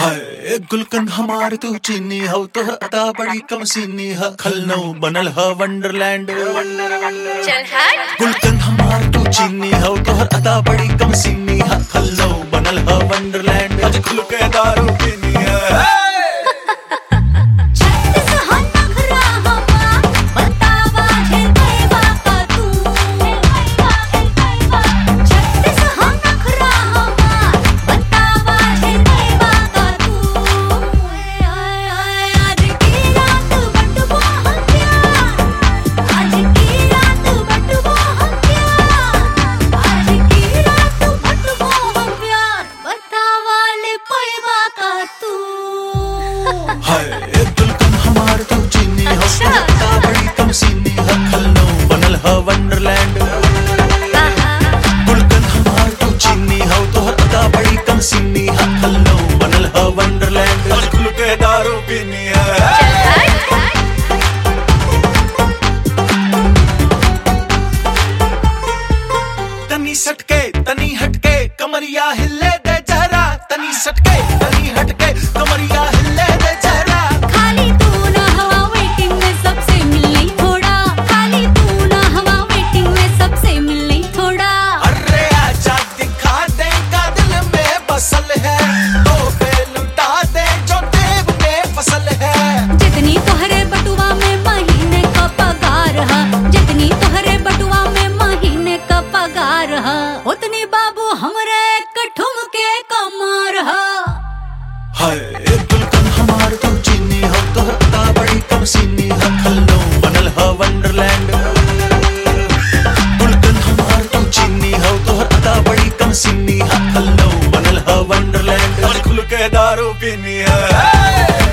हाय गुलकंद हमार तू चीनी हव तो अता बड़ी कम सीनी ह। खलनो बनल ह वंडरलैंड। चल हट। गुलकन हमार तू चीनी हो तो अता बड़ी कम सीनी तनी सटके तनी हटके कमरिया हिले दे जरा तनी सटके तनी हटके कमरिया उतनी बाबू हमरे कठुम के कमार है। हाय हमार तो चीनी हो तो अता बड़ी कम सीनी ह खल्लो बनल ह वंडरलैंड। हमार तो चीनी हो तो अता बड़ी कम सीनी ह खल्लो बनल ह वंडरलैंड। खुल के दारू पीनी है।